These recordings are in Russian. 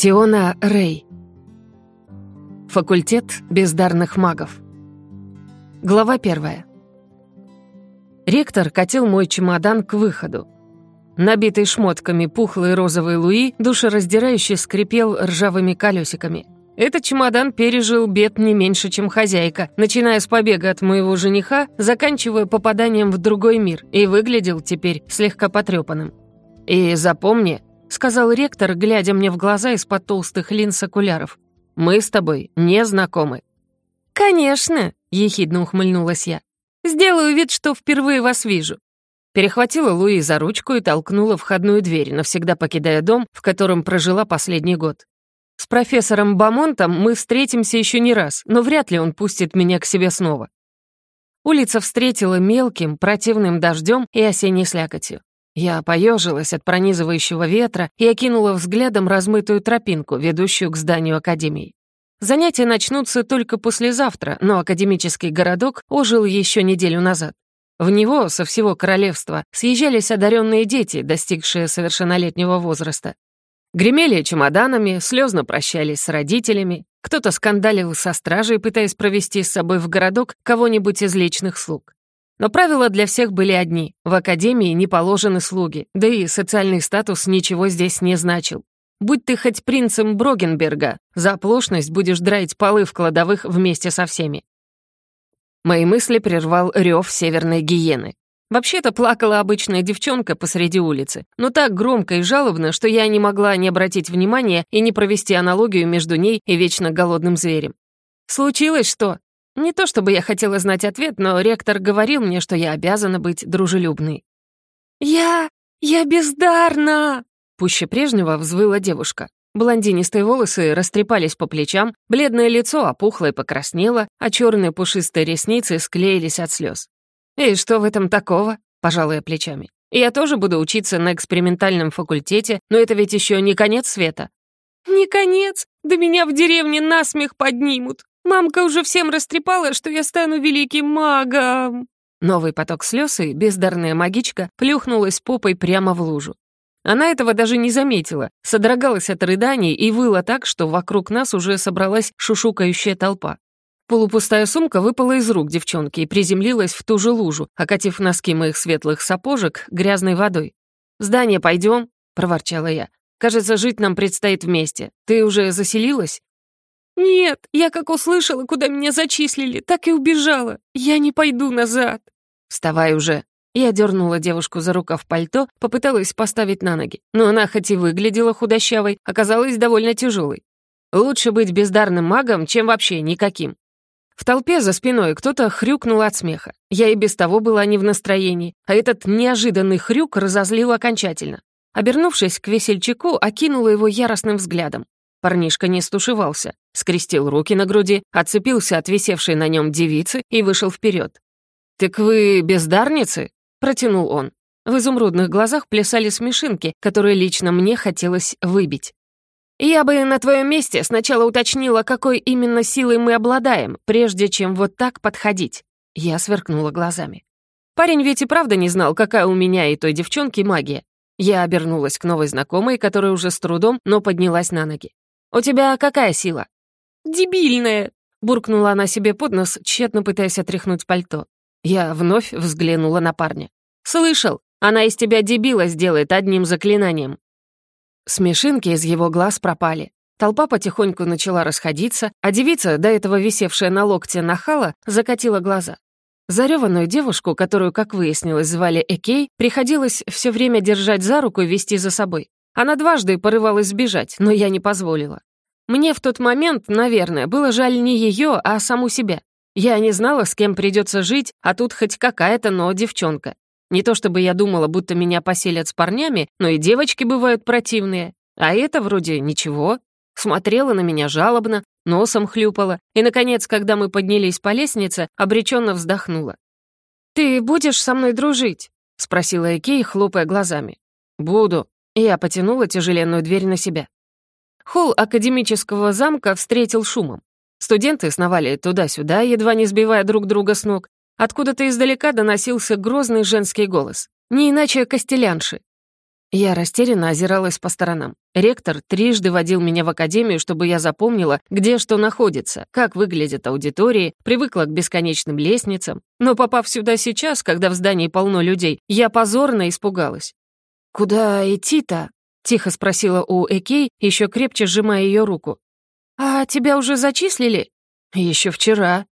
Тиона Рэй. Факультет бездарных магов. Глава первая. Ректор катил мой чемодан к выходу. Набитый шмотками пухлый розовый Луи душераздирающе скрипел ржавыми колесиками. Этот чемодан пережил бед не меньше, чем хозяйка, начиная с побега от моего жениха, заканчивая попаданием в другой мир, и выглядел теперь слегка потрепанным. И запомни, сказал ректор, глядя мне в глаза из-под толстых линз окуляров. «Мы с тобой не знакомы». «Конечно!» — ехидно ухмыльнулась я. «Сделаю вид, что впервые вас вижу». Перехватила Луи за ручку и толкнула входную дверь, навсегда покидая дом, в котором прожила последний год. С профессором Бамонтом мы встретимся еще не раз, но вряд ли он пустит меня к себе снова. Улица встретила мелким, противным дождем и осенней слякотью. Я поежилась от пронизывающего ветра и окинула взглядом размытую тропинку, ведущую к зданию Академии. Занятия начнутся только послезавтра, но академический городок ожил еще неделю назад. В него со всего королевства съезжались одаренные дети, достигшие совершеннолетнего возраста. Гремели чемоданами, слезно прощались с родителями, кто-то скандалил со стражей, пытаясь провести с собой в городок кого-нибудь из личных слуг. Но правила для всех были одни. В академии не положены слуги, да и социальный статус ничего здесь не значил. Будь ты хоть принцем Брогенберга, за оплошность будешь драить полы в кладовых вместе со всеми. Мои мысли прервал рев северной гиены. Вообще-то плакала обычная девчонка посреди улицы, но так громко и жалобно, что я не могла не обратить внимания и не провести аналогию между ней и вечно голодным зверем. «Случилось что?» Не то чтобы я хотела знать ответ, но ректор говорил мне, что я обязана быть дружелюбной. «Я... я бездарна!» Пуще прежнего взвыла девушка. Блондинистые волосы растрепались по плечам, бледное лицо опухло и покраснело, а черные пушистые ресницы склеились от слез. «И что в этом такого?» — пожала я плечами. «Я тоже буду учиться на экспериментальном факультете, но это ведь еще не конец света». «Не конец! Да меня в деревне насмех поднимут!» Мамка уже всем растрепала, что я стану великим магом!» Новый поток слез, и бездарная магичка плюхнулась попой прямо в лужу. Она этого даже не заметила, содрогалась от рыданий и выла так, что вокруг нас уже собралась шушукающая толпа. Полупустая сумка выпала из рук девчонки и приземлилась в ту же лужу, окатив носки моих светлых сапожек грязной водой. Здание пойдем?» — проворчала я. «Кажется, жить нам предстоит вместе. Ты уже заселилась?» «Нет, я как услышала, куда меня зачислили, так и убежала. Я не пойду назад». «Вставай уже». Я дернула девушку за рукав пальто, попыталась поставить на ноги, но она хоть и выглядела худощавой, оказалась довольно тяжелой. Лучше быть бездарным магом, чем вообще никаким. В толпе за спиной кто-то хрюкнул от смеха. Я и без того была не в настроении, а этот неожиданный хрюк разозлил окончательно. Обернувшись к весельчаку, окинула его яростным взглядом. Парнишка не стушевался, скрестил руки на груди, отцепился от висевшей на нем девицы и вышел вперед. «Так вы бездарницы?» — протянул он. В изумрудных глазах плясали смешинки, которые лично мне хотелось выбить. «Я бы на твоем месте сначала уточнила, какой именно силой мы обладаем, прежде чем вот так подходить». Я сверкнула глазами. Парень ведь и правда не знал, какая у меня и той девчонки магия. Я обернулась к новой знакомой, которая уже с трудом, но поднялась на ноги. «У тебя какая сила?» «Дебильная!» — буркнула она себе под нос, тщетно пытаясь отряхнуть пальто. Я вновь взглянула на парня. «Слышал, она из тебя дебила сделает одним заклинанием». Смешинки из его глаз пропали. Толпа потихоньку начала расходиться, а девица, до этого висевшая на локте нахала, закатила глаза. Зареванную девушку, которую, как выяснилось, звали Экей, приходилось все время держать за руку и вести за собой. Она дважды порывалась сбежать, но я не позволила. Мне в тот момент, наверное, было жаль не ее, а саму себя. Я не знала, с кем придется жить, а тут хоть какая-то, но девчонка. Не то чтобы я думала, будто меня поселят с парнями, но и девочки бывают противные. А это вроде ничего. Смотрела на меня жалобно, носом хлюпала, и, наконец, когда мы поднялись по лестнице, обреченно вздохнула. «Ты будешь со мной дружить?» — спросила Экей, хлопая глазами. «Буду». И Я потянула тяжеленную дверь на себя. Холл академического замка встретил шумом. Студенты сновали туда-сюда, едва не сбивая друг друга с ног. Откуда-то издалека доносился грозный женский голос. Не иначе костелянши. Я растерянно озиралась по сторонам. Ректор трижды водил меня в академию, чтобы я запомнила, где что находится, как выглядят аудитории, привыкла к бесконечным лестницам. Но попав сюда сейчас, когда в здании полно людей, я позорно испугалась. «Куда идти-то?» — тихо спросила у Экей, еще крепче сжимая ее руку. «А тебя уже зачислили?» Еще вчера».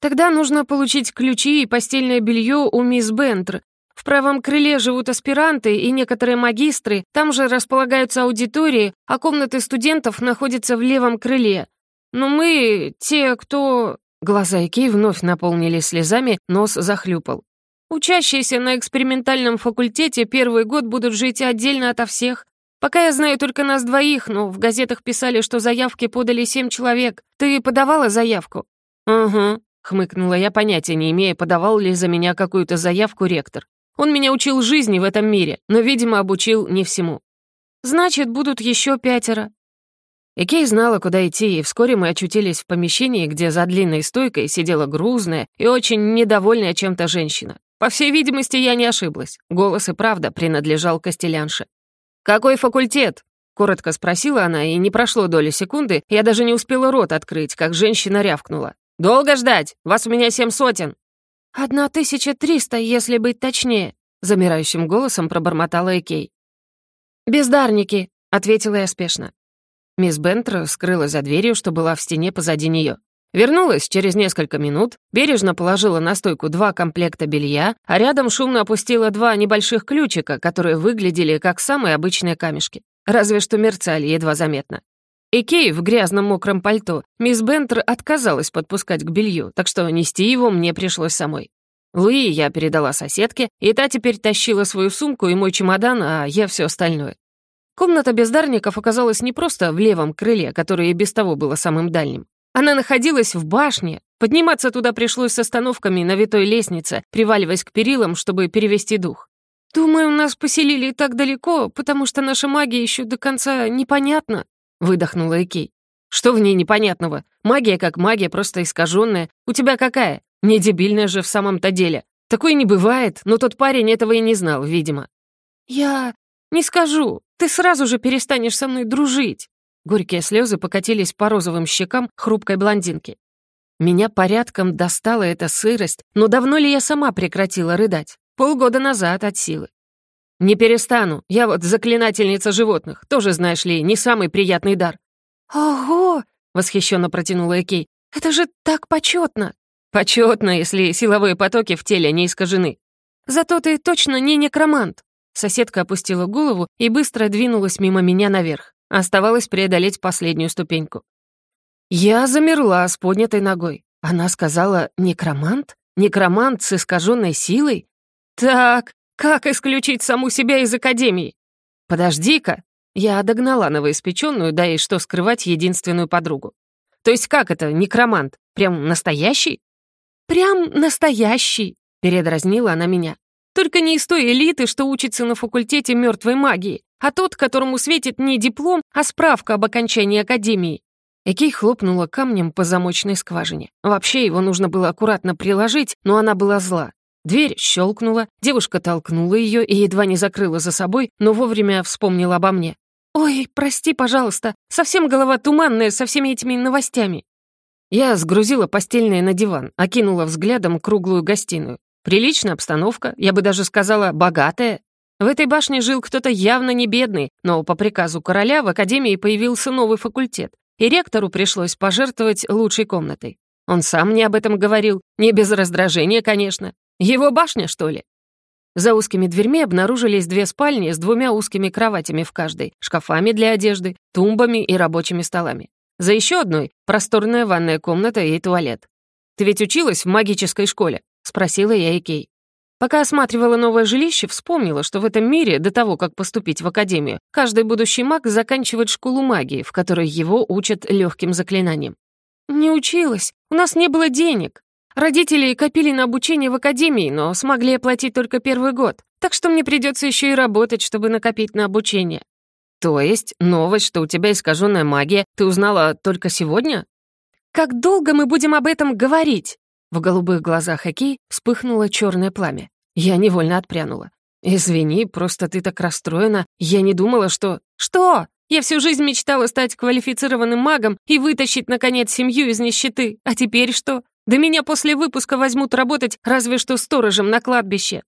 «Тогда нужно получить ключи и постельное белье у мисс Бентр. В правом крыле живут аспиранты и некоторые магистры, там же располагаются аудитории, а комнаты студентов находятся в левом крыле. Но мы, те, кто...» Глаза Экей вновь наполнились слезами, нос захлюпал. Учащиеся на экспериментальном факультете первый год будут жить отдельно ото всех. Пока я знаю только нас двоих, но в газетах писали, что заявки подали семь человек. Ты подавала заявку?» «Угу», — хмыкнула я, понятия не имея, подавал ли за меня какую-то заявку ректор. «Он меня учил жизни в этом мире, но, видимо, обучил не всему». «Значит, будут еще пятеро», Экей знала, куда идти, и вскоре мы очутились в помещении, где за длинной стойкой сидела грузная и очень недовольная чем-то женщина. По всей видимости, я не ошиблась. Голос и правда принадлежал Костелянше. «Какой факультет?» — коротко спросила она, и не прошло доли секунды, я даже не успела рот открыть, как женщина рявкнула. «Долго ждать? Вас у меня семь сотен!» «Одна тысяча триста, если быть точнее», — замирающим голосом пробормотала Экей. «Бездарники», — ответила я спешно. Мисс Бентро скрылась за дверью, что была в стене позади нее. Вернулась через несколько минут, бережно положила на стойку два комплекта белья, а рядом шумно опустила два небольших ключика, которые выглядели как самые обычные камешки. Разве что мерцали едва заметно. Икей в грязном мокром пальто мисс Бентер отказалась подпускать к белью, так что нести его мне пришлось самой. Луи я передала соседке, и та теперь тащила свою сумку и мой чемодан, а я все остальное. Комната бездарников оказалась не просто в левом крыле, которое и без того было самым дальним. Она находилась в башне. Подниматься туда пришлось с остановками на витой лестнице, приваливаясь к перилам, чтобы перевести дух. «Думаю, нас поселили так далеко, потому что наша магия еще до конца непонятна», — выдохнула Экей. «Что в ней непонятного? Магия как магия, просто искаженная. У тебя какая? Не дебильная же в самом-то деле. Такое не бывает, но тот парень этого и не знал, видимо». «Я... не скажу. Ты сразу же перестанешь со мной дружить». Горькие слезы покатились по розовым щекам хрупкой блондинки. Меня порядком достала эта сырость, но давно ли я сама прекратила рыдать? Полгода назад от силы. «Не перестану. Я вот заклинательница животных. Тоже, знаешь ли, не самый приятный дар». «Ого!» — восхищенно протянула Экей. «Это же так почетно!» «Почетно, если силовые потоки в теле не искажены». «Зато ты точно не некромант!» Соседка опустила голову и быстро двинулась мимо меня наверх. Оставалось преодолеть последнюю ступеньку. Я замерла с поднятой ногой. Она сказала «некромант? Некромант с искаженной силой? Так, как исключить саму себя из академии? Подожди-ка!» Я догнала новоиспеченную, да и что скрывать единственную подругу. «То есть как это, некромант? Прям настоящий?» «Прям настоящий!» — передразнила она меня. Только не из той элиты, что учится на факультете мертвой магии, а тот, которому светит не диплом, а справка об окончании академии. Экей хлопнула камнем по замочной скважине. Вообще его нужно было аккуратно приложить, но она была зла. Дверь щелкнула, девушка толкнула ее и едва не закрыла за собой, но вовремя вспомнила обо мне. «Ой, прости, пожалуйста, совсем голова туманная со всеми этими новостями». Я сгрузила постельное на диван, окинула взглядом круглую гостиную. Приличная обстановка, я бы даже сказала, богатая. В этой башне жил кто-то явно не бедный, но по приказу короля в академии появился новый факультет, и ректору пришлось пожертвовать лучшей комнатой. Он сам мне об этом говорил, не без раздражения, конечно. Его башня, что ли? За узкими дверьми обнаружились две спальни с двумя узкими кроватями в каждой, шкафами для одежды, тумбами и рабочими столами. За еще одной — просторная ванная комната и туалет. «Ты ведь училась в магической школе?» — спросила я Икей. Пока осматривала новое жилище, вспомнила, что в этом мире, до того, как поступить в академию, каждый будущий маг заканчивает школу магии, в которой его учат легким заклинанием. «Не училась. У нас не было денег. Родители копили на обучение в академии, но смогли оплатить только первый год. Так что мне придется еще и работать, чтобы накопить на обучение». «То есть новость, что у тебя искаженная магия, ты узнала только сегодня?» «Как долго мы будем об этом говорить?» В голубых глазах Эки вспыхнуло черное пламя. Я невольно отпрянула. «Извини, просто ты так расстроена. Я не думала, что...» «Что? Я всю жизнь мечтала стать квалифицированным магом и вытащить, наконец, семью из нищеты. А теперь что? Да меня после выпуска возьмут работать разве что сторожем на кладбище».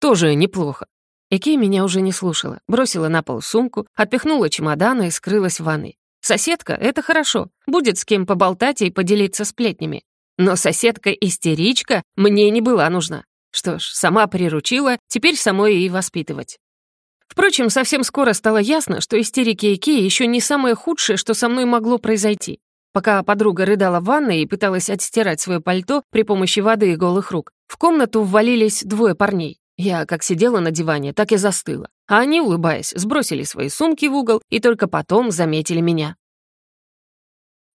«Тоже неплохо». Эки меня уже не слушала, бросила на пол сумку, отпихнула чемодана и скрылась в ванной. «Соседка — это хорошо, будет с кем поболтать и поделиться сплетнями. Но соседка-истеричка мне не была нужна. Что ж, сама приручила, теперь самой и воспитывать. Впрочем, совсем скоро стало ясно, что истерики Ики еще не самое худшее, что со мной могло произойти. Пока подруга рыдала в ванной и пыталась отстирать свое пальто при помощи воды и голых рук, в комнату ввалились двое парней. Я как сидела на диване, так и застыла. А они, улыбаясь, сбросили свои сумки в угол и только потом заметили меня.